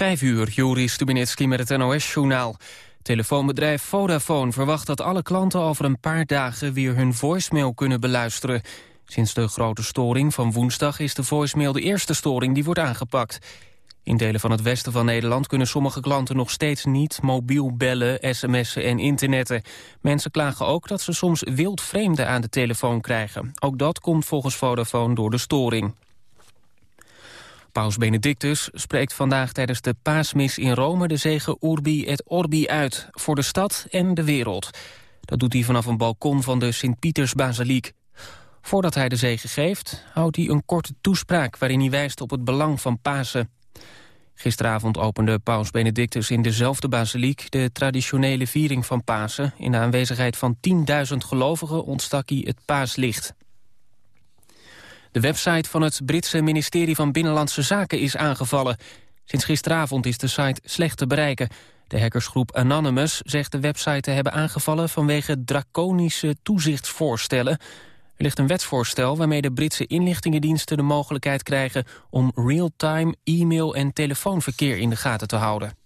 Vijf uur, Joris Stubenitski met het NOS-journaal. Telefoonbedrijf Vodafone verwacht dat alle klanten over een paar dagen weer hun voicemail kunnen beluisteren. Sinds de grote storing van woensdag is de voicemail de eerste storing die wordt aangepakt. In delen van het westen van Nederland kunnen sommige klanten nog steeds niet mobiel bellen, sms'en en internetten. Mensen klagen ook dat ze soms wildvreemden aan de telefoon krijgen. Ook dat komt volgens Vodafone door de storing. Paus Benedictus spreekt vandaag tijdens de paasmis in Rome de zegen Urbi et Orbi uit voor de stad en de wereld. Dat doet hij vanaf een balkon van de Sint-Pietersbasiliek. Voordat hij de zegen geeft, houdt hij een korte toespraak waarin hij wijst op het belang van Pasen. Gisteravond opende paus Benedictus in dezelfde basiliek de traditionele viering van Pasen. In de aanwezigheid van 10.000 gelovigen ontstak hij het paaslicht. De website van het Britse ministerie van Binnenlandse Zaken is aangevallen. Sinds gisteravond is de site slecht te bereiken. De hackersgroep Anonymous zegt de website te hebben aangevallen... vanwege draconische toezichtsvoorstellen. Er ligt een wetsvoorstel waarmee de Britse inlichtingendiensten... de mogelijkheid krijgen om real-time e-mail- en telefoonverkeer in de gaten te houden.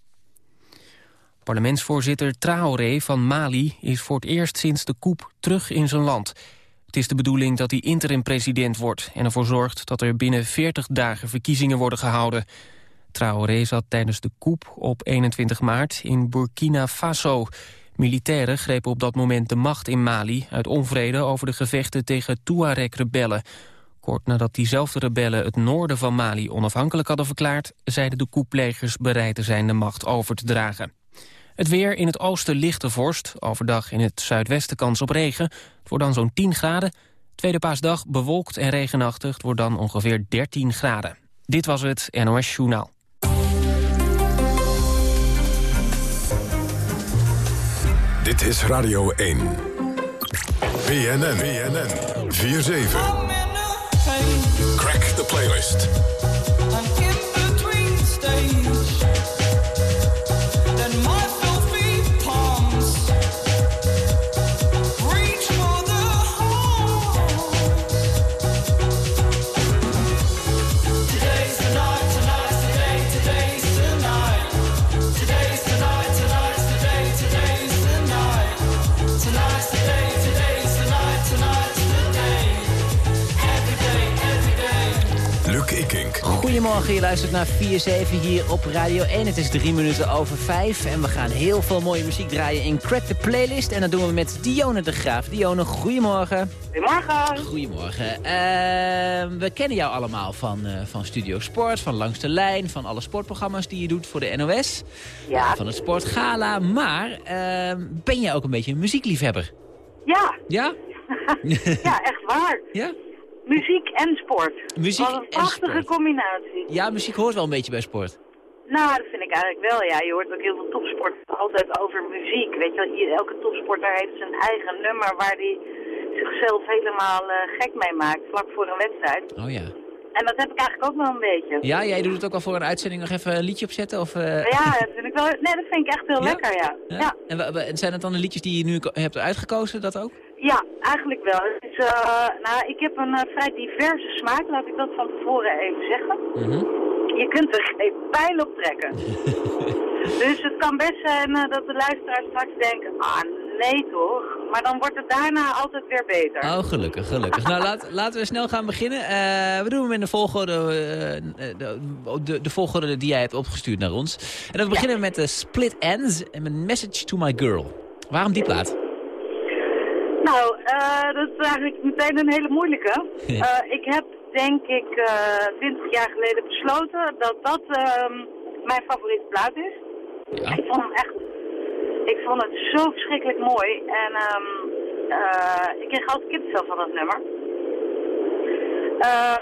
Parlementsvoorzitter Traoré van Mali is voor het eerst sinds de coup terug in zijn land... Het is de bedoeling dat hij interim-president wordt... en ervoor zorgt dat er binnen 40 dagen verkiezingen worden gehouden. Traoré zat tijdens de coup op 21 maart in Burkina Faso. Militairen grepen op dat moment de macht in Mali... uit onvrede over de gevechten tegen Tuareg-rebellen. Kort nadat diezelfde rebellen het noorden van Mali onafhankelijk hadden verklaard... zeiden de coupplegers bereid te zijn de macht over te dragen. Het weer in het oosten lichte vorst. Overdag in het zuidwesten kans op regen. Het wordt dan zo'n 10 graden. Tweede paasdag bewolkt en regenachtig. Wordt dan ongeveer 13 graden. Dit was het NOS Journaal. Dit is Radio 1. BNN. BNN. 4-7. Crack the playlist. Goedemorgen, je luistert naar 4-7 hier op Radio 1. Het is drie minuten over vijf en we gaan heel veel mooie muziek draaien in Crack the Playlist. En dat doen we met Dione de Graaf. Dione, goedemorgen. Goedemorgen. Goedemorgen. Uh, we kennen jou allemaal van, uh, van Studio Sport, van Langs de Lijn, van alle sportprogramma's die je doet voor de NOS. Ja. van het Sportgala, maar uh, ben jij ook een beetje een muziekliefhebber? Ja. Ja? ja, echt waar. Ja? Muziek en sport. Muziek Wat een prachtige sport. combinatie. Ja, muziek hoort wel een beetje bij sport. Nou, dat vind ik eigenlijk wel, ja. Je hoort ook heel veel topsport altijd over muziek. Weet je elke topsporter heeft zijn eigen nummer waar hij zichzelf helemaal eh, gek mee maakt, vlak voor een wedstrijd. Oh ja. En dat heb ik eigenlijk ook wel een beetje. Ja, jij doet het ook al voor een uitzending nog even een liedje opzetten? Of, eh, Ja, dat vind ik wel, nee, dat vind ik echt heel Ja? lekker, ja. Ja? ja. En en zijn het dan de liedjes die je nu hebt uitgekozen, dat ook? Ja, eigenlijk wel. Eh, nou, ik heb een eh, vrij diverse smaak, laat ik dat van tevoren even zeggen. Mhm. Je kunt er geen pijl op trekken. dus het kan best zijn eh, dat de luisteraars straks denken, ah nee toch. Maar dan wordt het daarna altijd weer beter. Oh, gelukkig, gelukkig. nou, laat, laten we snel gaan beginnen. We doen hem in de volgorde, de, de, de volgorde die jij hebt opgestuurd naar ons. En dan beginnen we met de Split Ends en met Message to My Girl. Waarom die plaat? Eh, dat is eigenlijk meteen een hele moeilijke. Eh, ik heb denk ik twintig jaar geleden besloten dat dat ehm, mijn favoriete plaat is. Ja. Ik vond hem echt, ik vond het zo verschrikkelijk mooi. En ehm, eh, ik kreeg altijd kippenvel van dat nummer. Eh,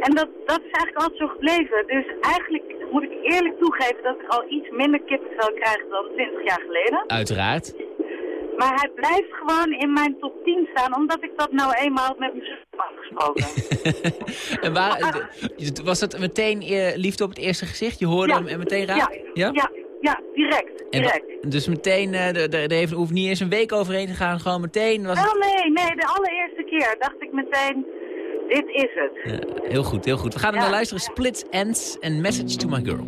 en dat, dat is eigenlijk altijd zo gebleven. Dus eigenlijk moet ik eerlijk toegeven dat ik al iets minder kippenvel krijg dan 20 jaar geleden. Uiteraard. Maar hij blijft gewoon in mijn top 10 staan, omdat ik dat nou eenmaal met mijn zus heb afgesproken. en waar, d- was dat meteen eh, liefde op het eerste gezicht? Je hoorde Ja. hem en meteen raak? Ja, ja, ja, direct. En direct. dus meteen, eh, er- er heeft- hoeft niet eens een week overheen te gaan, gewoon meteen was. Oh nee, nee, de allereerste keer dacht ik meteen, dit is het. Ja, heel goed, heel goed. We gaan er naar luisteren. Splits Ends en Message to My Girl.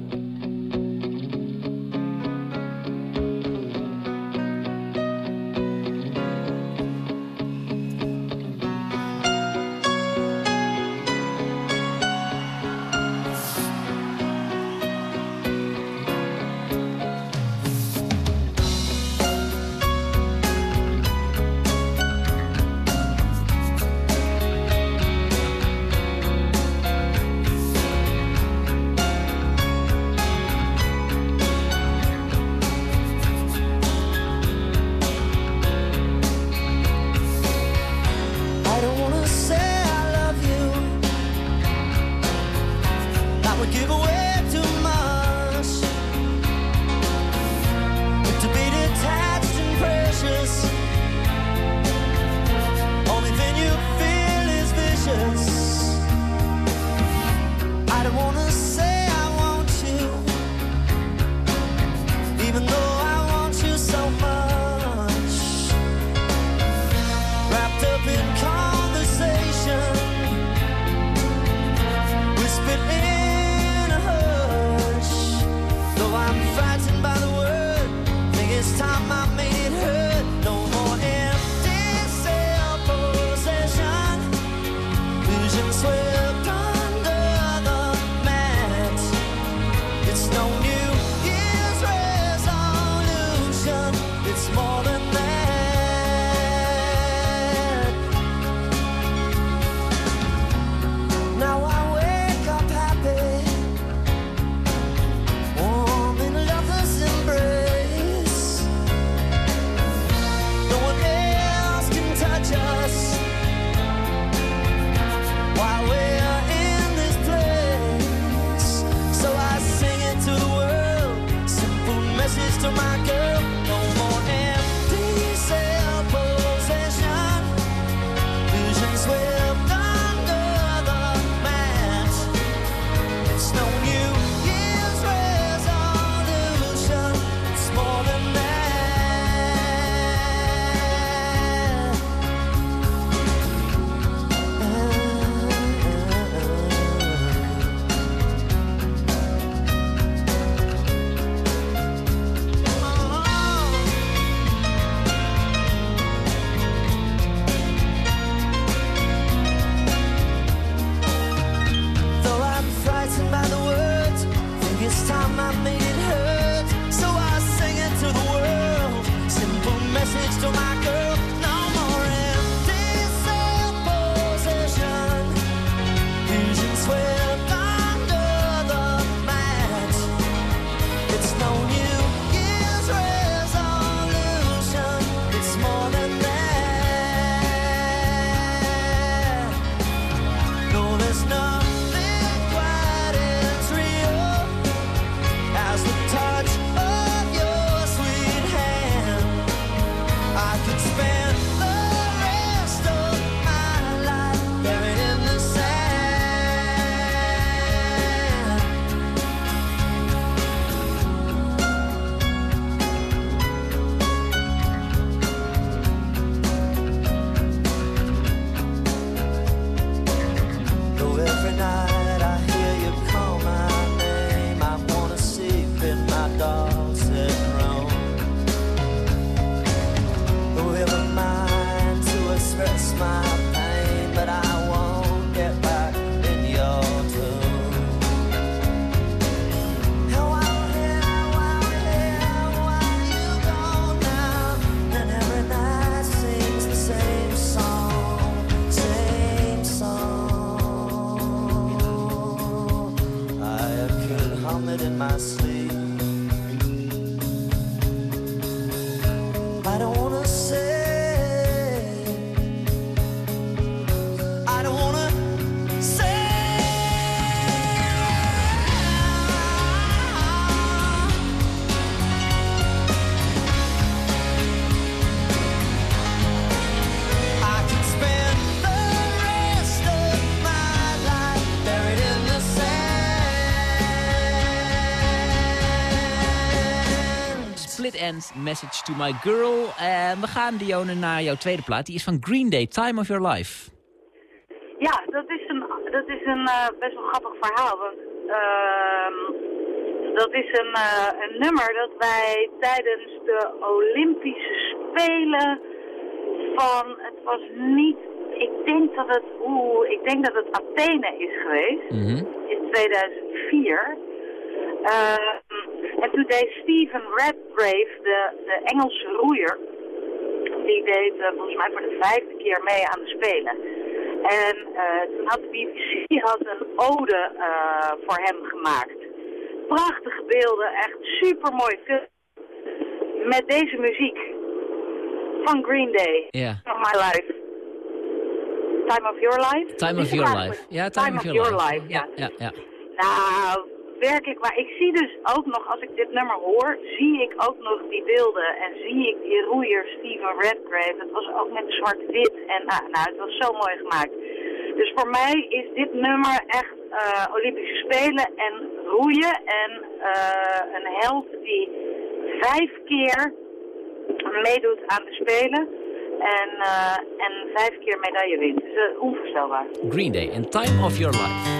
Message to My Girl. En we gaan, Dionne, naar jouw tweede plaat. Die is van Green Day, Time of Your Life. Ja, dat is een, dat is een eh, best wel grappig verhaal. Want ehm, dat is een, eh, een nummer dat wij tijdens de Olympische Spelen van, het was niet, ik denk dat het, oeh, ik denk dat het Athene is geweest in 2004. Ehm, en toen deed Steven Redgrave, de, de Engelse roeier, die deed eh, volgens mij voor de vijfde keer mee aan de Spelen. En eh, toen had de BBC had een ode eh, voor hem gemaakt. Prachtige beelden, echt super mooi film. Met deze muziek van Green Day. Ja. Of My Life. Time of Your Life? Time of Your? Life. Ja, Time, of Your, Life. ja. ja, ja. Nou, werkelijk waar. Ik zie dus ook nog, als ik dit nummer hoor, zie ik ook nog die beelden. En zie ik die roeier Steven Redgrave. Het was ook met zwart-wit. En nou, nou, het was zo mooi gemaakt. Dus voor mij is dit nummer echt eh, Olympische Spelen en roeien. En eh, een held die vijf keer meedoet aan de Spelen. En, eh, en vijf keer medaille wint. Dus onvoorstelbaar. Green Day en Time of Your Life.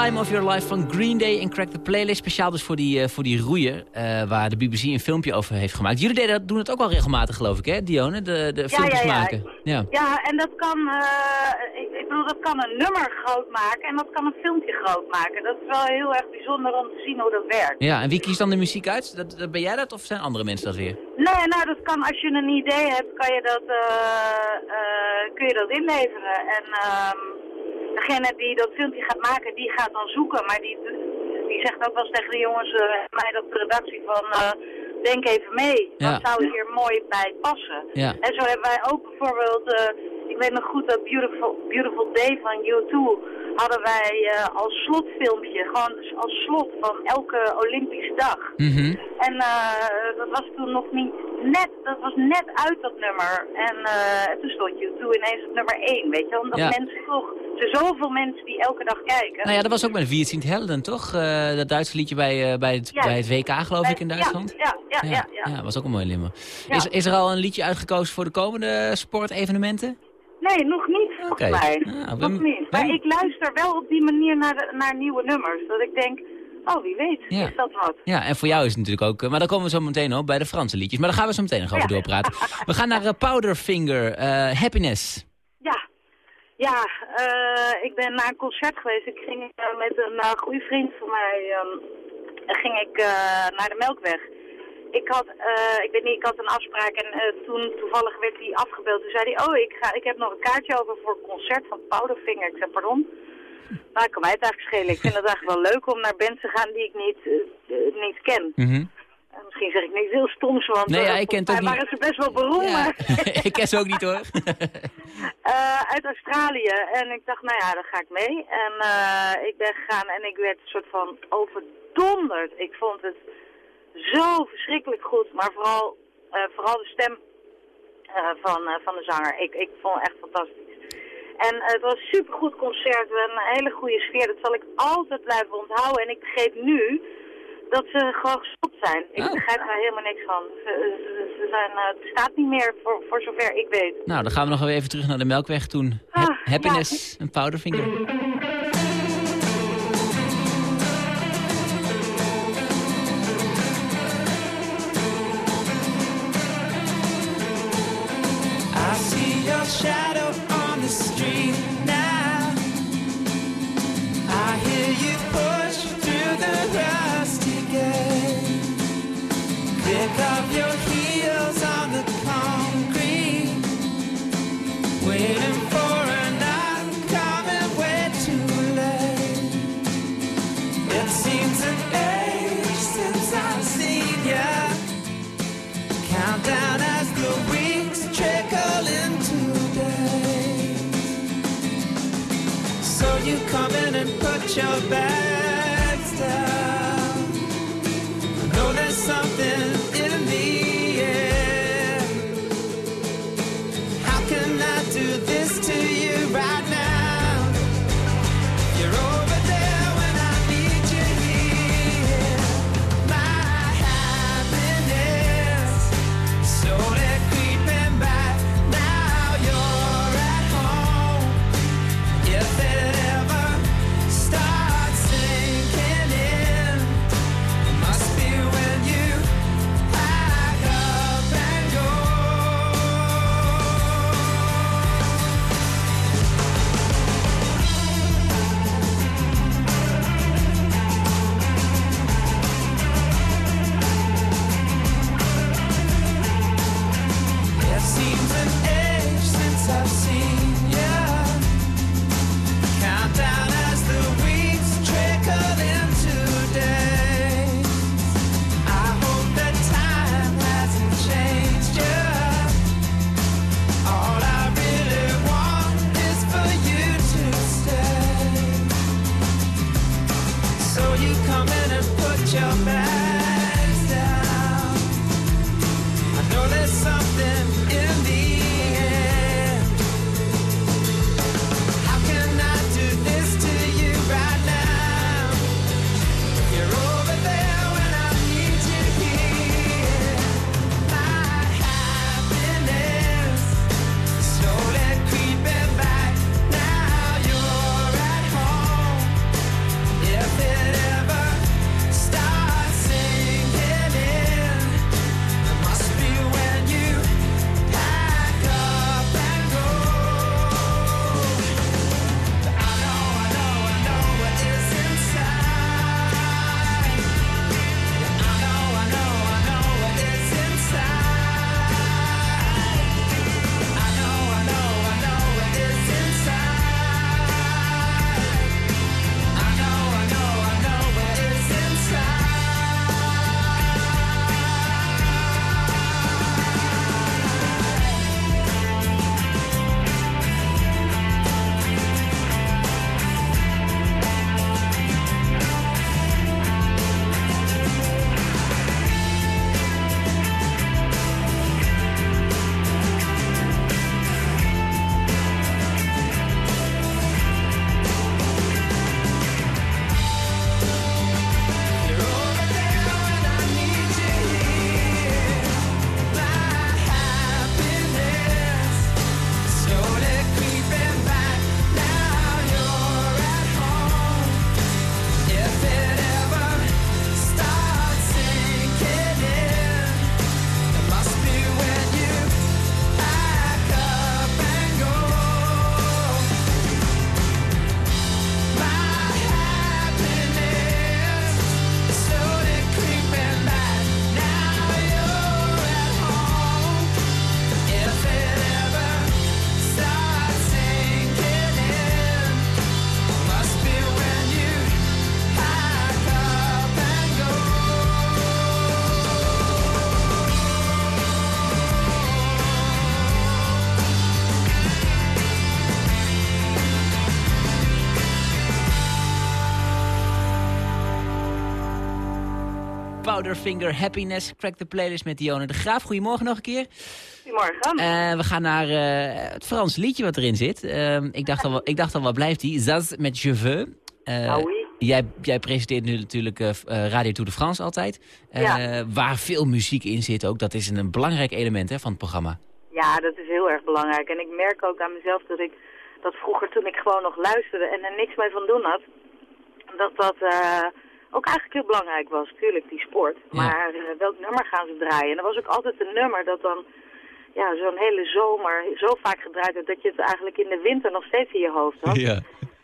Time of Your Life van Green Day en Crack the Playlist. Speciaal dus voor die, uh, voor die roeier, uh, waar de BBC een filmpje over heeft gemaakt. Jullie deden, doen het ook wel regelmatig, geloof ik, hè, Dione? De, de Ja, filmpjes ja, ja. maken. Ja. Ja, en dat kan, eh, ik, ik bedoel, dat kan een nummer groot maken en dat kan een filmpje groot maken. Dat is wel heel erg bijzonder om te zien hoe dat werkt. ja, en wie kiest dan de muziek uit? Dat, dat- ben jij dat of zijn andere mensen dat weer? Nee, nou, dat kan, als je een idee hebt, kan je dat, eh, eh, kun je dat inleveren. En ehm, degene die dat filmpje gaat maken, die gaat dan zoeken. Maar die, die zegt ook wel eens tegen de jongens, eh, mij dat de redactie van, eh, denk even mee. Ja. Wat zou hier mooi bij passen? Ja. En zo hebben wij ook bijvoorbeeld, eh, ik weet nog goed dat Beautiful, Beautiful Day van U2 hadden wij eh, als slotfilmpje, gewoon als slot van elke Olympische dag. Mhm. En eh, dat was toen nog niet net, dat was net uit dat nummer. En eh, toen stond U2 ineens op nummer 1, weet je. Omdat Ja. mensen toch, er zoveel mensen die elke dag kijken. Nou ja, dat was ook met Sint Helden, toch? Dat Duitse liedje bij, bij, het, Ja. bij het WK, geloof ik, in Duitsland. Ja, ja, ja. ja, ja was ook een mooi limmer. Ja. Is, is er al een liedje uitgekozen voor de komende sportevenementen? Nee, nog niet volgens mij. Ah, nog niet. Maar ik luister wel op die manier naar, de, naar nieuwe nummers. Dat ik denk, oh wie weet, Ja. is dat wat? Ja, en voor jou is het natuurlijk ook... eh, Maar daar komen we zo meteen op bij de Franse liedjes. Maar daar gaan we zo meteen nog over Ja. doorpraten. We gaan naar eh, Powderfinger, eh, Happiness. Ja, ja ik ben naar een concert geweest. Ik ging met een goede vriend van mij ehm, ging ik, naar de Melkweg. Ik had, eh, ik weet niet, ik had een afspraak en eh, toen toevallig werd hij afgebeld. Toen zei hij, oh, ik, ga, ik heb nog een kaartje over voor een concert van Powderfinger. Ik zei, pardon? Nou, ik kan mij het eigenlijk schelen. Ik vind het eigenlijk wel leuk om naar bands te gaan die ik niet, eh, niet ken. En misschien zeg ik niks heel stoms, want Nee, ja, ik ken mij niet. waren ze best wel beroemd. Ja, maar- ik ken ze ook niet hoor. Uit Australië. En ik dacht, nou ja, daar ga ik mee. En ik ben gegaan en ik werd een soort van overdonderd. Ik vond het zo verschrikkelijk goed. Maar vooral, eh, vooral de stem eh, van, eh, van de zanger. Ik, ik vond het echt fantastisch. En het was een supergoed concert. Een hele goede sfeer. Dat zal ik altijd blijven onthouden. En ik begreep nu dat ze gewoon gestopt zijn. Ik Oh. begrijp daar helemaal niks van. Ze, ze, ze zijn, het staat niet meer voor, voor zover ik weet. nou, dan gaan we nog even terug naar de Melkweg toen. Ah, Happiness en Powderfinger. Shadow on the street now. I hear you push through the rusty gate. Pick up your So you come in and put your bags down. Powderfinger Happiness. Crack the playlist met Dionne de Graaf. Goedemorgen nog een keer. Goedemorgen. Eh, we gaan naar eh, het Frans liedje wat erin zit. Ehm, ik, dacht al, ik dacht al, wat blijft die? Zaz met Je veux. Eh, jij, jij presenteert nu natuurlijk Radio Tour de France altijd. Ja. Waar veel muziek in zit ook. Dat is een, een belangrijk element hè, van het programma. Ja, dat is heel erg belangrijk. En ik merk ook aan mezelf dat ik dat vroeger toen ik gewoon nog luisterde en er niks mee van doen had, dat dat ook eigenlijk heel belangrijk was. Tuurlijk, die sport. Maar eh, welk nummer gaan ze draaien? En er was ook altijd een nummer dat dan ja, zo'n hele zomer zo vaak gedraaid werd dat je het eigenlijk in de winter nog steeds in je hoofd had. Ja.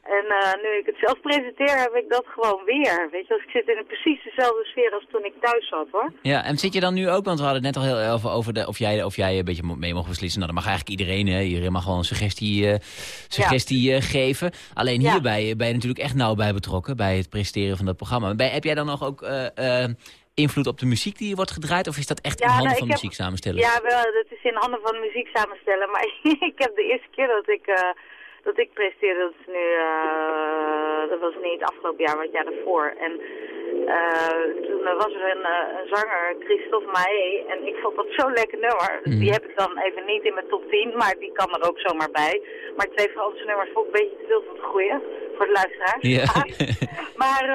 En eh, nu ik het zelf presenteer, heb ik dat gewoon weer. Weet je, als ik zit in precies dezelfde sfeer als toen ik thuis zat, hoor. Ja, en zit je dan nu ook, want we hadden het net al heel over, over de, of, jij, of jij een beetje mee mocht beslissen. Nou, dat mag eigenlijk iedereen, hè. Iedereen mag gewoon een suggestie, eh, suggestie eh, geven. Alleen Ja. hierbij ben je natuurlijk echt nauw bij betrokken, bij het presenteren van dat programma. Ben, heb jij dan nog ook invloed op de muziek die wordt gedraaid, of is dat echt in handen nou, van heb- muziek samenstellen? Ja, wel, dat is in handen van muziek samenstellen. Maar ik heb de eerste keer dat ik, dat ik presteerde, dat is nu, eh, dat was niet afgelopen jaar, maar het jaar daarvoor. En eh, toen eh, was er een, een zanger, Christophe Maé, en ik vond dat zo'n lekker nummer. Mhm. Die heb ik dan even niet in mijn top 10, maar die kan er ook zomaar bij. Maar twee Franse nummers vond ik een beetje te veel van het goede, voor de luisteraars. Ja. Maar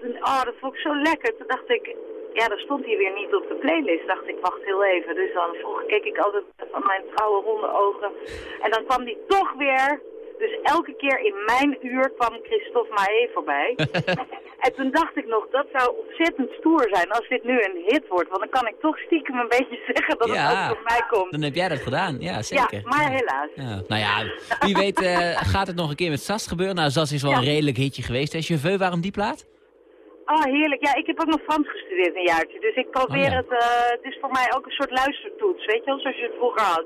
toen- oh, dat vond ik zo lekker. Toen dacht ik, ja, dat stond hier weer niet op de playlist. Dacht ik, wacht heel even. Dus dan vroeg, keek ik altijd van mijn trouwe ronde ogen. En dan kwam die toch weer. Dus elke keer in mijn uur kwam Christophe Maé voorbij. en toen dacht ik nog, dat zou ontzettend stoer zijn als dit nu een hit wordt. Want dan kan ik toch stiekem een beetje zeggen dat Ja. het ook voor mij komt. Dan heb jij dat gedaan, ja zeker. Ja, maar helaas. Ja. Nou ja, wie weet eh, gaat het nog een keer met Sas gebeuren. Nou, Sas is wel een redelijk hitje geweest. Hè? Cheveux, waarom die plaat? Oh, heerlijk. Ja, ik heb ook nog Frans gestudeerd een jaartje. Dus ik probeer Oh, ja. het... eh, het is voor mij ook een soort luistertoets, weet je wel? Zoals je het vroeger had.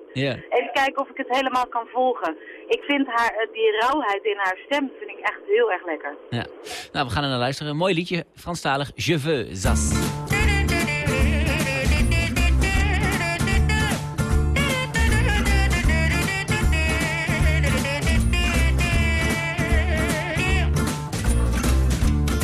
Even kijken of ik het helemaal kan volgen. Ik vind haar, eh, die rauwheid in haar stem vind ik echt heel erg lekker. Ja. Nou, we gaan er naar luisteren. Een mooi liedje, Franstalig, Je veux, Zas.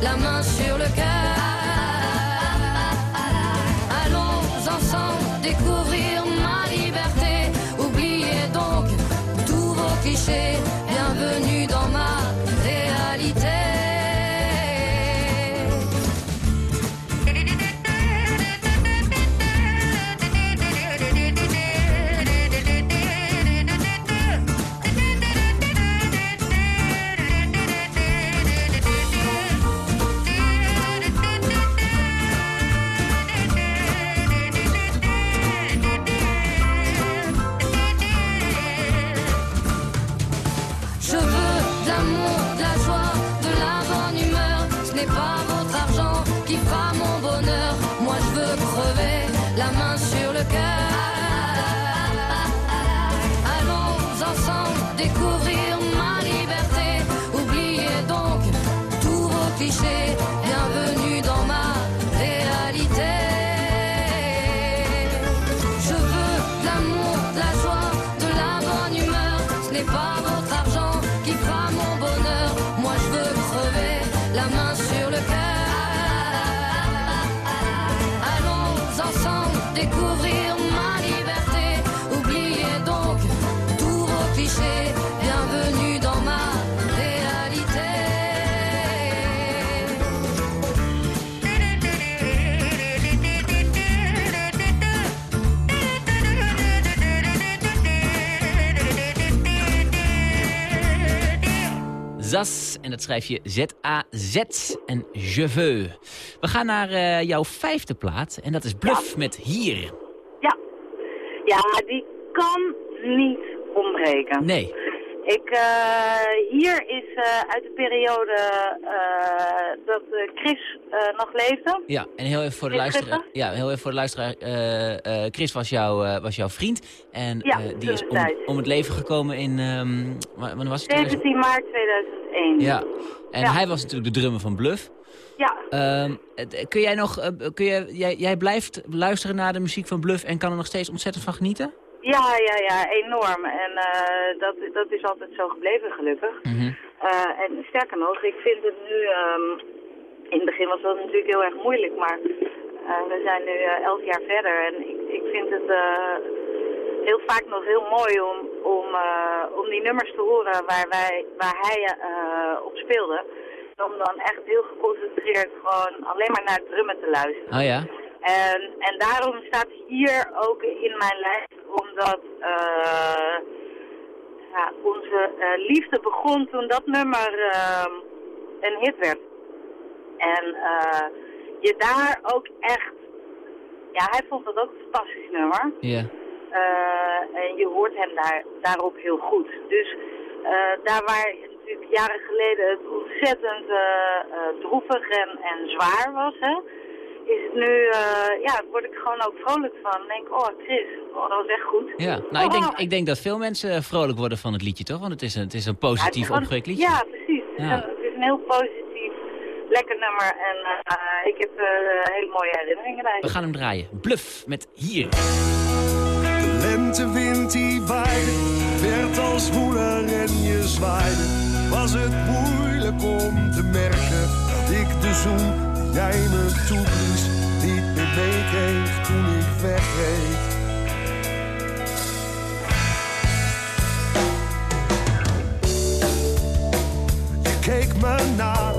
La mano En dat schrijf je Z-A-Z en Je veux. We gaan naar eh, jouw vijfde plaat. En dat is Bluff met Hier. Ja. Ja, die kan niet ontbreken. Nee. Ik, eh, hier is eh, uit de periode eh, dat Chris nog leefde. Ja, en heel even voor de Chris luisteraar. Ja, heel even voor de luisteraar. Chris was, jouw eh, was jouw vriend. En Ja, die is om, om het leven gekomen in... ehm wanneer was het? 17 maart 2001. Ja. En Ja. hij was natuurlijk de drummer van Bluff. Ja, Ehm, kun jij nog... kun jij, jij, jij blijft luisteren naar de muziek van Bluff en kan er nog steeds ontzettend van genieten? Ja, ja, ja, enorm. En eh, dat, dat is altijd zo gebleven, gelukkig. Mhm. Eh, en sterker nog, ik vind het nu... ehm, in het begin was dat natuurlijk heel erg moeilijk, maar eh, we zijn nu elf jaar verder. En ik, ik vind het heel vaak nog heel mooi om, om, om die nummers te horen waar, wij, waar hij eh, op speelde. Om dan echt heel geconcentreerd gewoon alleen maar naar het drummen te luisteren. Oh ja? En, en daarom staat hier ook in mijn lijst, omdat eh, ja, onze eh, liefde begon toen dat nummer eh, een hit werd. En eh, je daar ook echt, ja hij vond dat ook een fantastisch nummer. Ja. En je hoort hem daar, daarop heel goed. Dus daar waar natuurlijk jaren geleden het ontzettend droevig en, en zwaar was, hè, is het nu, eh, ja, word ik gewoon ook vrolijk van. denk, oh Chris, oh, dat was echt goed. Ja, nou ik denk, Oh. ik denk dat veel mensen eh, vrolijk worden van het liedje, toch? Want het is een, het is een Ja, positief gewoon- opgewekt liedje. Ja, precies. Het, is Ja. een, het is een heel positief, lekker nummer en eh, ik heb eh, hele mooie herinneringen bij. We gaan hem draaien. Bluff met Hier. De lentewind die waaide, werd als moeder en je zwaaide. Was het moeilijk om te merken dat ik de zoen jij me toeblies niet meer meekreeg toen ik wegreed. Je keek me na,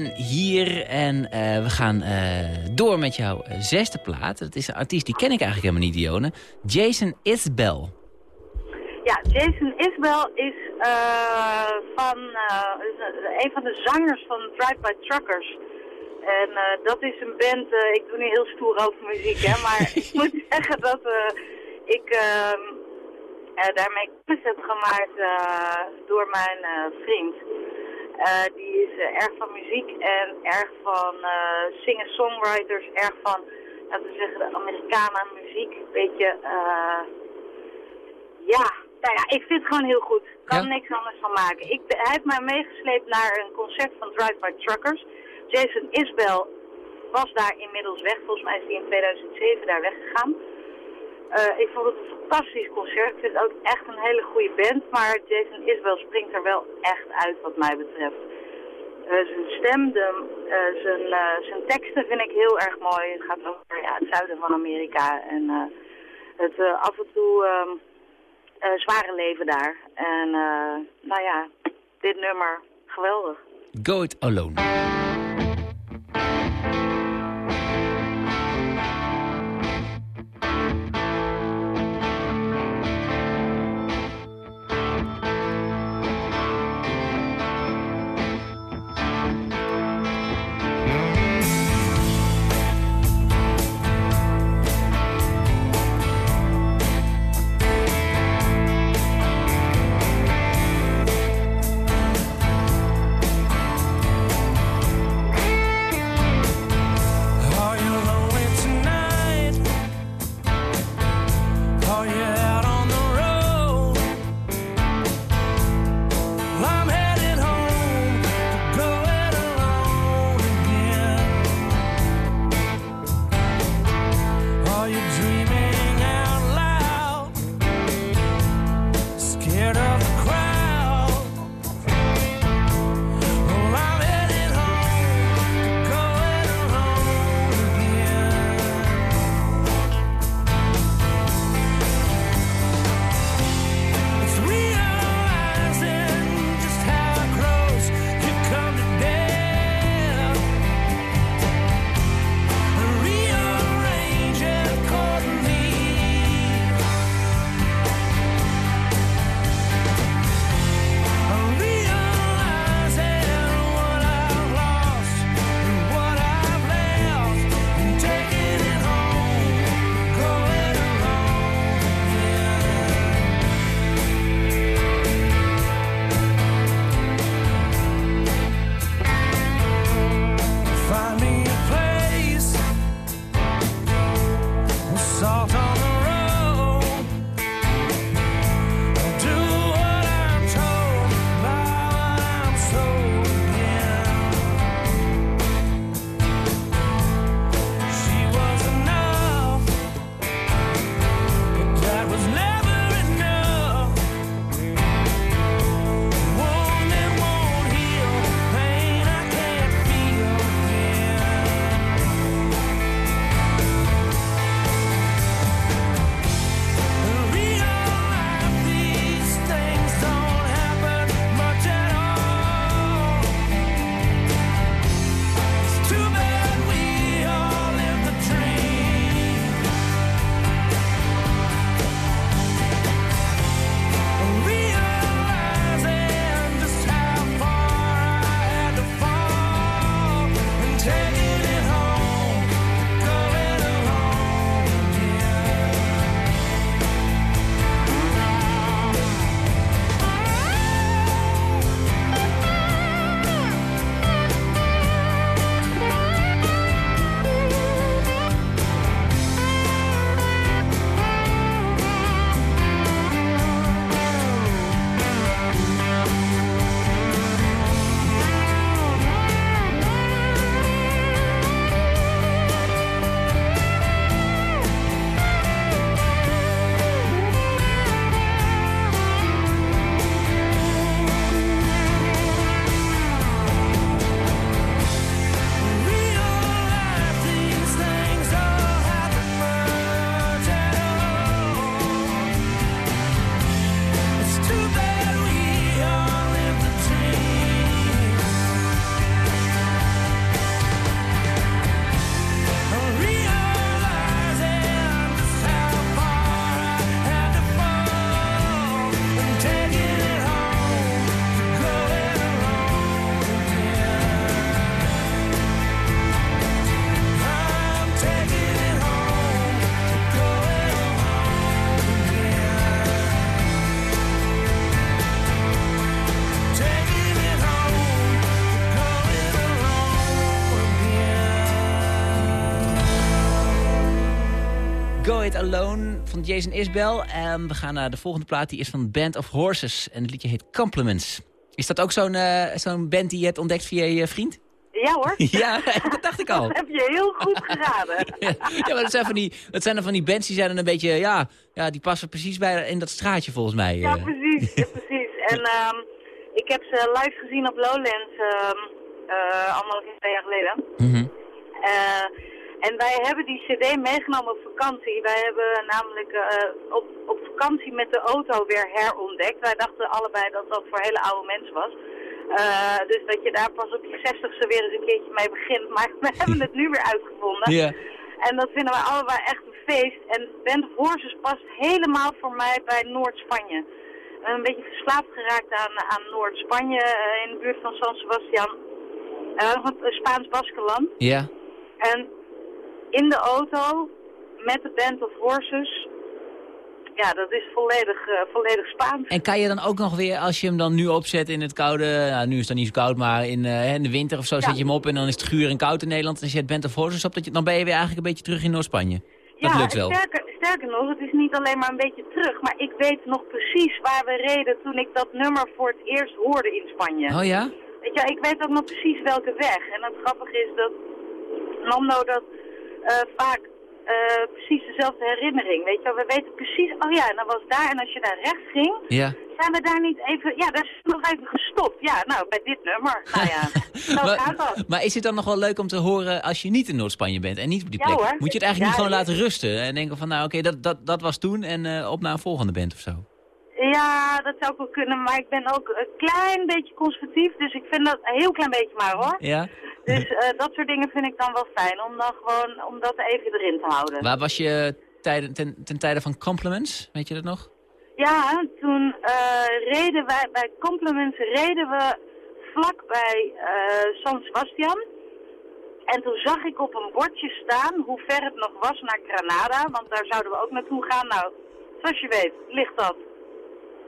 en hier. En eh, we gaan eh, door met jouw eh, zesde plaat. Dat is een artiest, die ken ik eigenlijk helemaal niet, Dione. Jason Isbell. Ja, Jason Isbell is van een van de zangers van Drive-By Truckers. En dat is een band, ik doe nu heel stoer over muziek, hè, maar ik moet zeggen dat ik ehm, eh, daarmee kennis heb gemaakt door mijn vriend. Eh, die is eh, erg van muziek en erg van eh singer-songwriters, erg van, laten we zeggen, de Amerikanen muziek. Beetje, eh ja, nou ja, ik vind het gewoon heel goed. Kan Ja. niks anders van maken. Ik, hij heeft mij meegesleept naar een concert van Drive-By Truckers. Jason Isbell was daar inmiddels weg. Volgens mij is hij in 2007 daar weggegaan. Eh, ik vond het een fantastisch concert. Ik vind het ook echt een hele goede band. Maar Jason Isbell springt er wel echt uit wat mij betreft. Eh, zijn stem, de, eh, zijn, zijn teksten vind ik heel erg mooi. Het gaat over ja, het zuiden van Amerika en het af en toe ehm, eh, zware leven daar. En nou ja, dit nummer, geweldig. Go It Alone. Alone van Jason Isbell. En we gaan naar de volgende plaat, die is van Band of Horses. En het liedje heet Compliments. Is dat ook zo'n eh, zo'n band die je hebt ontdekt via je vriend? Ja hoor, Ja, dat dacht ik al. dat heb je heel goed geraden. Ja, maar dat zijn, van die, dat zijn dan van die bands die zijn dan een beetje, ja, ja die passen precies bij in dat straatje volgens mij. Ja, eh. precies. Ja, precies. En ehm, ik heb ze live gezien op Lowlands ehm eh, anderhalf twee jaar geleden. Mhm. En wij hebben die cd meegenomen op vakantie. Wij hebben namelijk eh, op, op vakantie met de auto weer herontdekt. Wij dachten allebei dat dat voor hele oude mensen was. Eh, dus dat je daar pas op je zestigste weer eens een keertje mee begint. Maar we hebben het nu weer uitgevonden. En dat vinden wij allebei echt een feest. En Band of Horses past helemaal voor mij bij Noord-Spanje. Een beetje verslaafd geraakt aan, aan Noord-Spanje, eh, in de buurt van San Sebastian. Uh, Spaans-Baskenland. Ja. En in de auto met de Band of Horses, ja, dat is volledig, eh, volledig Spaans. En kan je dan ook nog weer, als je hem dan nu opzet in het koude... Nou, nu is het dan niet zo koud, maar in, eh, in de winter of zo zet je hem op... en dan is het guur en koud in Nederland. En je zet Band of Horses op, dat je, dan ben je weer eigenlijk een beetje terug in Noord-Spanje. Dat ja, lukt wel. Sterker, sterker nog, het is niet alleen maar een beetje terug, maar ik weet nog precies waar we reden toen ik dat nummer voor het eerst hoorde in Spanje. Oh ja? Weet je, ik weet ook nog precies welke weg. En het grappige is dat Nando dat vaak eh, precies dezelfde herinnering. Weet je, wel. we weten precies, oh ja, en dat was daar. En als je daar rechts ging, Ja. zijn we daar niet even, ja, daar is nog even gestopt. Ja, nou, bij dit nummer. Nou ja, zo gaat dat. maar, is het dan nog wel leuk om te horen als je niet in Noord-Spanje bent en niet op die plek? Moet je het eigenlijk Ja, niet gewoon laten rusten en denken van nou oké, dat, dat, dat was toen en eh, op naar een volgende band of zo? Ja, dat zou ook wel kunnen, maar ik ben ook een klein beetje conservatief. Dus ik vind dat een heel klein beetje maar hoor. Ja? Dus eh, dat soort dingen vind ik dan wel fijn, om dan gewoon, om dat even erin te houden. Waar was je tijden, ten, ten tijde van Compliments? Weet je dat nog? Ja, toen eh, reden wij, bij Compliments reden we vlak bij eh, San Sebastian. En toen zag ik op een bordje staan hoe ver het nog was naar Granada, want daar zouden we ook naartoe gaan. Nou, zoals je weet ligt dat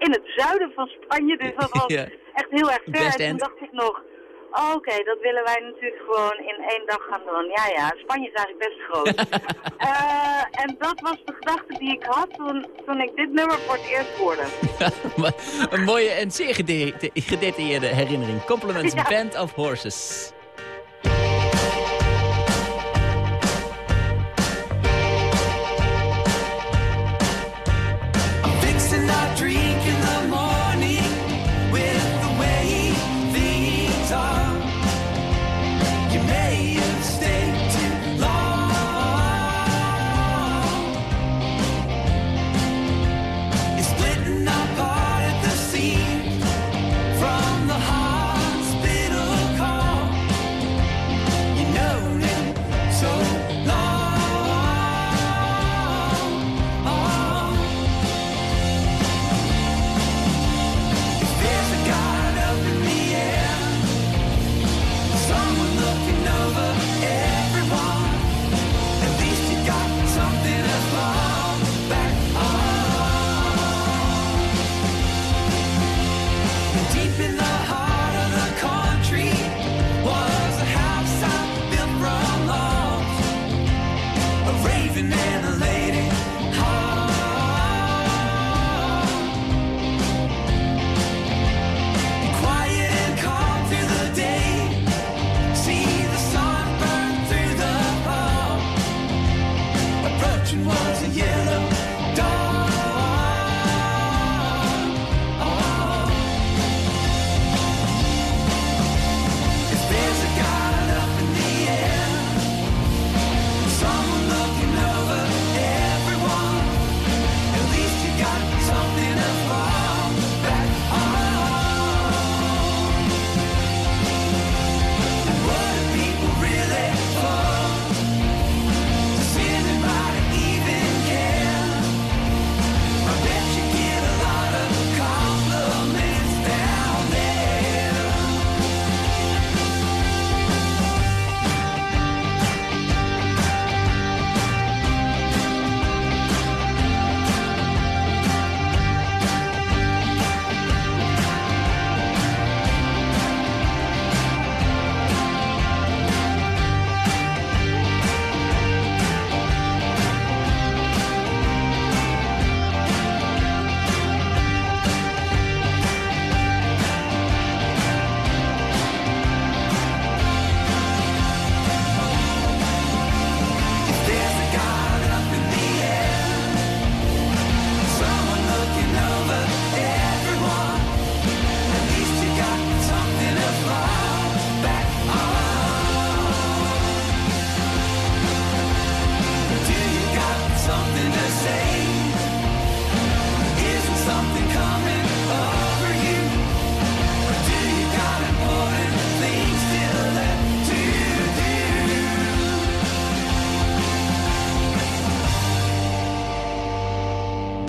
in het zuiden van Spanje, dus dat was Ja. echt heel erg ver. En toen dacht ik nog, oh, oké, dat willen wij natuurlijk gewoon in één dag gaan doen. Ja, ja, Spanje is eigenlijk best groot. Eh, en dat was de gedachte die ik had toen, toen ik dit nummer voor het eerst hoorde. Een mooie en zeer gede- gedetailleerde herinnering. Compliments Ja. Band of Horses.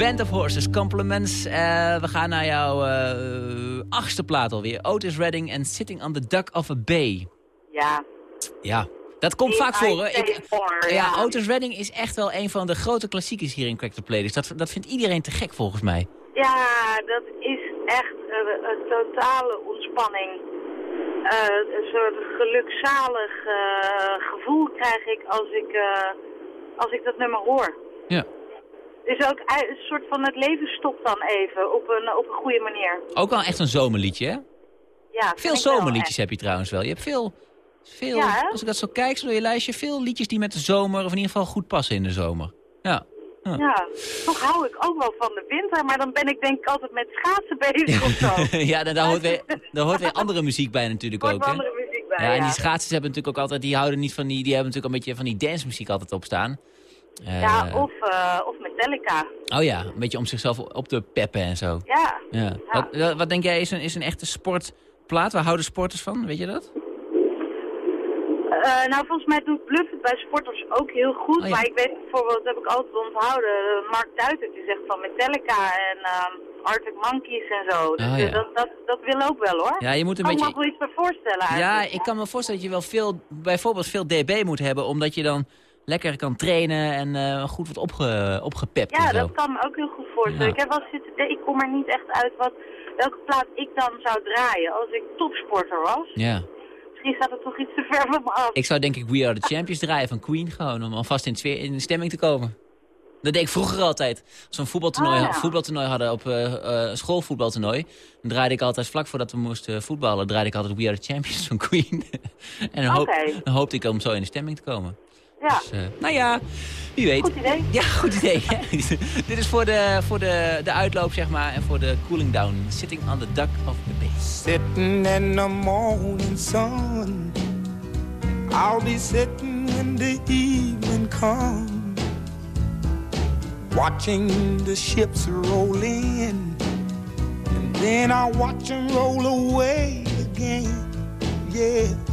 Band of Horses, compliments. Eh, we gaan naar jouw eh, achtste plaat alweer. Otis Redding en Sitting on the Duck of a Bay. Ja. Ja, dat komt vaak voor. Hè? Ik, ja, Otis Redding is echt wel een van de grote klassiekers hier in Crack the Playlist. Dat, dat vindt iedereen te gek volgens mij. Ja, dat is echt een, een totale ontspanning. Eh, een soort gelukzalig gevoel krijg ik als ik, als ik dat nummer hoor. Ja. Dus ook een soort van het leven stopt dan even op een, op een goede manier. Ook wel echt een zomerliedje, hè? Ja, Veel zomerliedjes heb je trouwens wel. Je hebt veel, veel Ja, als ik dat zo kijk, zo door je lijstje, veel liedjes die met de zomer, of in ieder geval goed passen in de zomer. Ja. Ja, toch hou ik ook wel van de winter, maar dan ben ik denk ik altijd met schaatsen bezig of zo. ja, daar, daar, hoort weer, daar hoort weer andere muziek bij natuurlijk ook, hè? bij, Ja, en die schaatsers hebben natuurlijk ook altijd, die houden niet van die, die hebben natuurlijk een beetje van die dancemuziek altijd op staan. Eh, Ja, of, eh, of Metallica. Oh ja, een beetje om zichzelf op te peppen en zo. Ja. Ja. Wat, wat- wat denk jij is een, is een echte sportplaat? Waar houden sporters van? Weet je dat? Eh, nou, volgens mij doet Bluff het bij sporters ook heel goed. Oh, ja. Maar ik weet bijvoorbeeld, dat heb ik altijd onthouden, eh, Mark Duiter die zegt van Metallica en ehm, Arctic Monkeys en zo. Dus Oh, eh, ja. dat, dat, dat wil ook wel hoor. Ja, je moet een kan beetje... wel iets bij voorstellen Ja, eigenlijk. ik kan me voorstellen dat je wel veel, bijvoorbeeld veel dB moet hebben, omdat je dan lekker kan trainen en eh, goed wordt opge, opgepept Ja, dat kan me ook heel goed voorstellen. Ja. Ik heb wel zitten ik kom er niet echt uit wat, welke plaat ik dan zou draaien als ik topsporter was. Ja. Misschien staat het toch iets te ver van me af. Ik zou denk ik We Are The Champions draaien van Queen gewoon, om alvast in, sfeer, in de stemming te komen. Dat deed ik vroeger altijd. Als we een voetbaltoernooi, Ah, ja. voetbaltoernooi hadden op eh, een schoolvoetbaltoernooi, dan draaide ik altijd vlak voordat we moesten voetballen, draaide ik altijd We Are The Champions van Queen. en dan, hoop- dan hoopte ik om zo in de stemming te komen. Ja, Dus, eh, nou ja, wie weet. goed idee. Ja, goed idee. hè? Dit is voor, de, voor de, de uitloop, zeg maar, en voor de cooling down. Sitting on the duck of the bay. Sitting in the morning sun. I'll be sitting when the evening comes. Watching the ships roll in. And then I'll watch them roll away again. Yeah.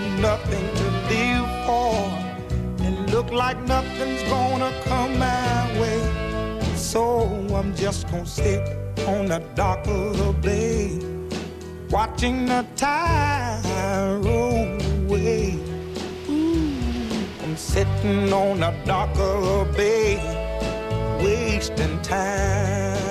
nothing to live for, and look like nothing's gonna come my way. So I'm just gonna sit on the dock of the bay, watching the tide roll away. Ooh, I'm sitting on the dock of the bay, wasting time.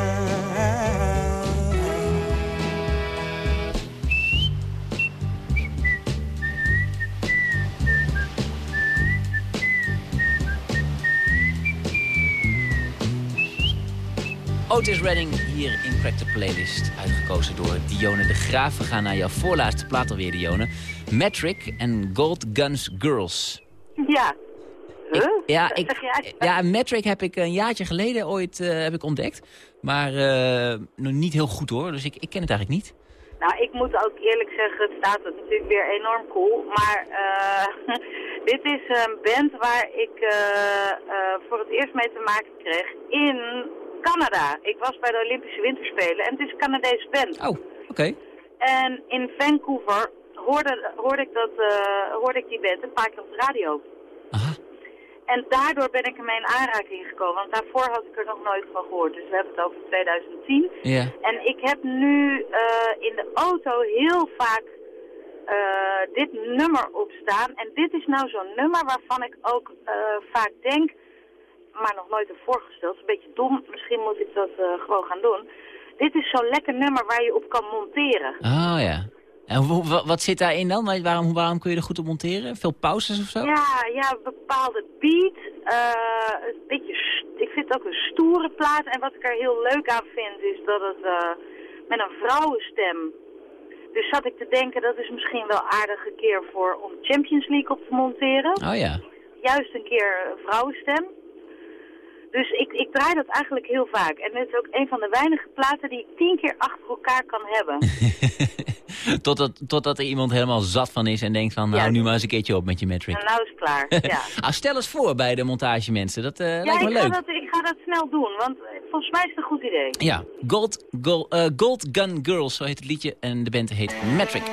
Otis Redding hier in Crack the Playlist. Uitgekozen door Dione de Graaf. We gaan naar jouw voorlaatste plaat alweer, Dione. Metric en Gold Guns Girls. Ja. Ik- Huh? ja, Zeg ik, ja, Metric heb ik een jaartje geleden ooit eh, heb ik ontdekt. Maar eh, nog niet heel goed hoor, dus ik, ik ken het eigenlijk niet. Nou, ik moet ook eerlijk zeggen, het staat het natuurlijk weer enorm cool. Maar eh, dit is een band waar ik voor het eerst mee te maken kreeg in Canada. Ik was bij de Olympische Winterspelen en het is een Canadese band. Oh, oké. En in Vancouver hoorde, hoorde, ik, dat, eh, hoorde ik die band een paar keer op de radio. Aha. En daardoor ben ik ermee in aanraking gekomen, want daarvoor had ik er nog nooit van gehoord. Dus we hebben het over 2010. Ja. En ik heb nu eh, in de auto heel vaak eh, dit nummer opstaan. En dit is nou zo'n nummer waarvan ik ook vaak denk, maar nog nooit heb voorgesteld. Het is een beetje dom, misschien moet ik dat eh, gewoon gaan doen. Dit is zo'n lekker nummer waar je op kan monteren. Oh ja. En wat zit daarin dan? Wa- Waarom, waarom kun je er goed op monteren? Veel pauzes of zo? Ja, ja, een bepaalde beat. eh, een beetje, ik vind het ook een stoere plaat. En wat ik er heel leuk aan vind is dat het eh, met een vrouwenstem. Dus zat ik te denken, dat is misschien wel aardig een keer voor om Champions League op te monteren. Oh ja. Juist een keer een vrouwenstem. Dus ik, ik draai dat eigenlijk heel vaak. En het is ook een van de weinige platen die ik tien keer achter elkaar kan hebben. totdat, totdat er iemand helemaal zat van is en denkt van, nou Ja. nu maar eens een keertje op met je metric. En nou is het klaar, ja. ah, stel eens voor bij de montagemensen, dat Ja, lijkt me ik ga, leuk. dat, ik ga dat snel doen, want eh, volgens mij is het een goed idee. Ja, Gold, Gold, eh, Gold Gun Girls, zo heet het liedje. En de band heet Metric.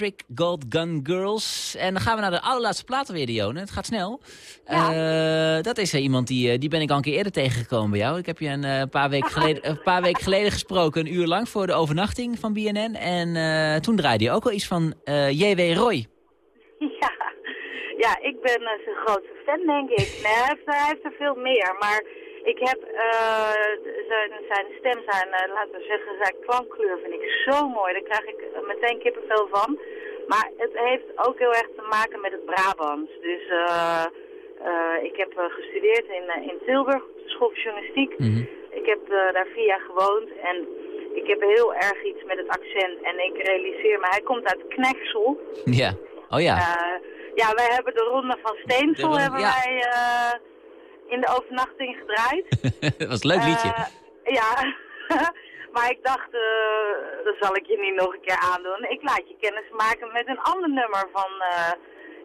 Metric Gold Gun Girls. En dan gaan we naar de allerlaatste plaat weer, Dione. Het gaat snel. Eh, dat is er iemand die, eh, die ben ik al een keer eerder tegengekomen bij jou. Ik heb je een paar, weken geleden, een paar weken geleden gesproken, een uur lang, voor de overnachting van BNN. En toen draaide je ook al iets van J.W. Roy. Ja, ja ik ben zijn grootste fan, denk ik. Nee, hij, heeft, hij heeft er veel meer, maar ik heb eh, zijn, zijn stem, zijn, eh, laten we zeggen, zijn klankkleur vind ik zo mooi. Daar krijg ik eh, meteen kippenvel van. Maar het heeft ook heel erg te maken met het Brabants. Dus eh, eh, ik heb gestudeerd in, in Tilburg, op de school journalistiek. Ik heb daar vier jaar gewoond en ik heb heel erg iets met het accent. En ik realiseer me, hij komt uit Knechtsel. Ja. Oh ja. Ja, wij hebben de Ronde van Steensel ronde- hebben ja. wij eh, in de overnachting gedraaid. dat was een leuk liedje. Eh, ja, maar ik dacht, eh, dat zal ik je niet nog een keer aandoen. Ik laat je kennis maken met een ander nummer van eh,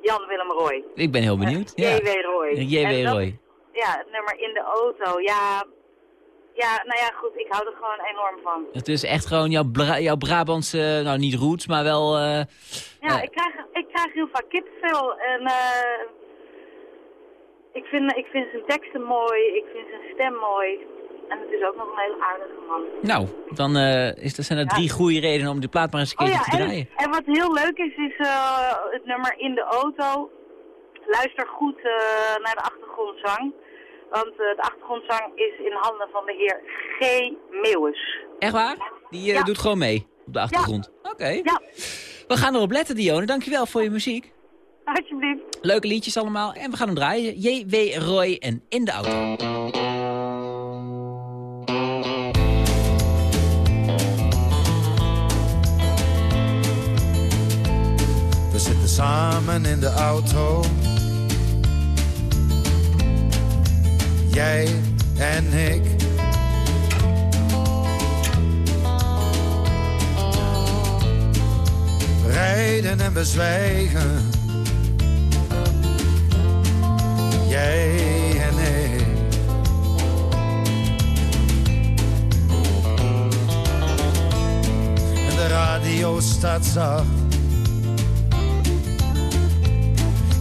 Jan Willem Roy. ik ben heel benieuwd. Ja. J.W. Roy. J.W. Roy. Ja, het nummer in de auto. Ja, ja, nou ja, goed, ik hou er gewoon enorm van. Het is echt gewoon jouw, Bra jouw Brabantse, nou niet roots, maar wel... Ja, ik, krijg, ik krijg heel vaak kipvel en ik, vind, ik vind zijn teksten mooi, ik vind zijn stem mooi. En het is ook nog een hele aardige man. nou, dan eh, is, er zijn er drie goede redenen om die plaat maar eens een Oh keertje ja, te en, draaien. en wat heel leuk is, is eh, het nummer In de Auto. Luister goed eh, naar de achtergrondzang. Want de achtergrondzang is in handen van de heer G. Meeuwis. Echt waar? Die Ja. doet gewoon mee op de achtergrond. Oké. Ja, We gaan erop letten, Dione. Dankjewel voor je muziek. alsjeblieft. Leuke liedjes allemaal. En we gaan hem draaien. J.W. Roy en In de Auto. We zitten samen in de auto. Jij en ik. We rijden en we zwijgen. Jij en ik. En de radio staat zacht.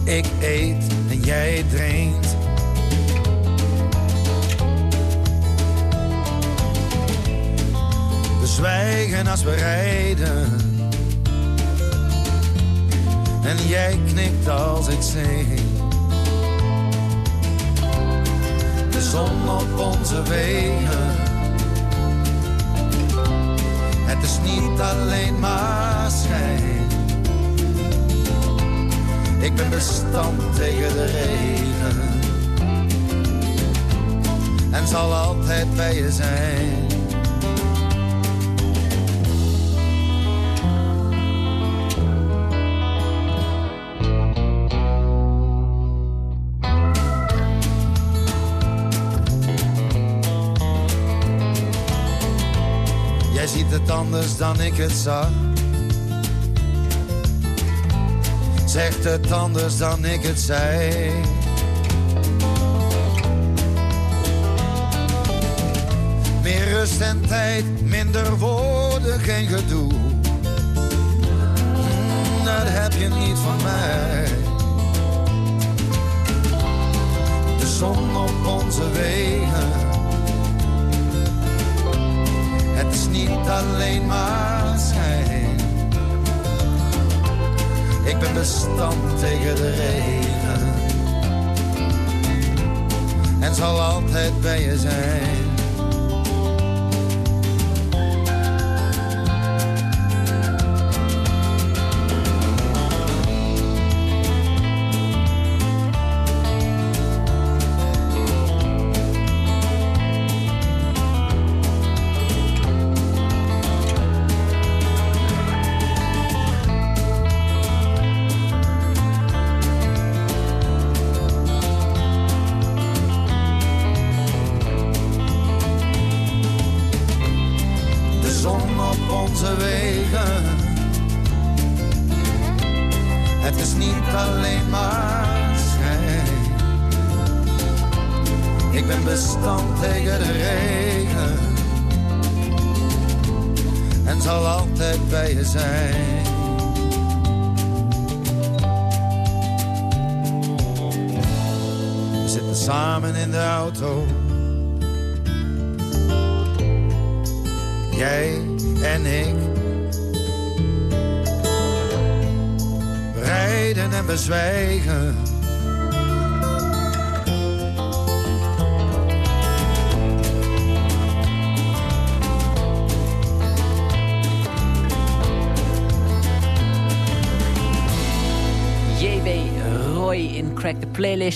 Ik eet en jij drinkt. We zwijgen als we rijden. En jij knikt als ik zing. De zon op onze wegen. Het is niet alleen maar schijn. Ik ben bestand tegen de regen. En zal altijd bij je zijn. Anders dan ik het zag. Zegt het anders dan ik het zei. Meer rust en tijd, minder woorden, geen gedoe. Mm, dat heb je niet van mij. De zon op onze wegen. Niet alleen maar schijn. Ik ben bestand tegen de regen. En zal altijd bij je zijn.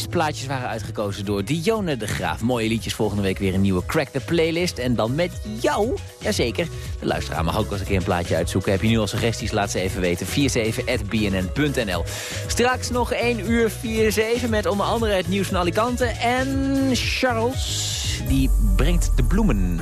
Plaatjes waren uitgekozen door Dionne de Graaf. Mooie liedjes, volgende week weer een nieuwe Crack the Playlist. En dan met jou, jazeker. De luisteraar mag ook wel eens een een plaatje uitzoeken. Heb je nu al suggesties, laat ze even weten. 47.bnn.nl Straks nog 1 uur 47 met onder andere het nieuws van Alicante. En Charles, die brengt de bloemen.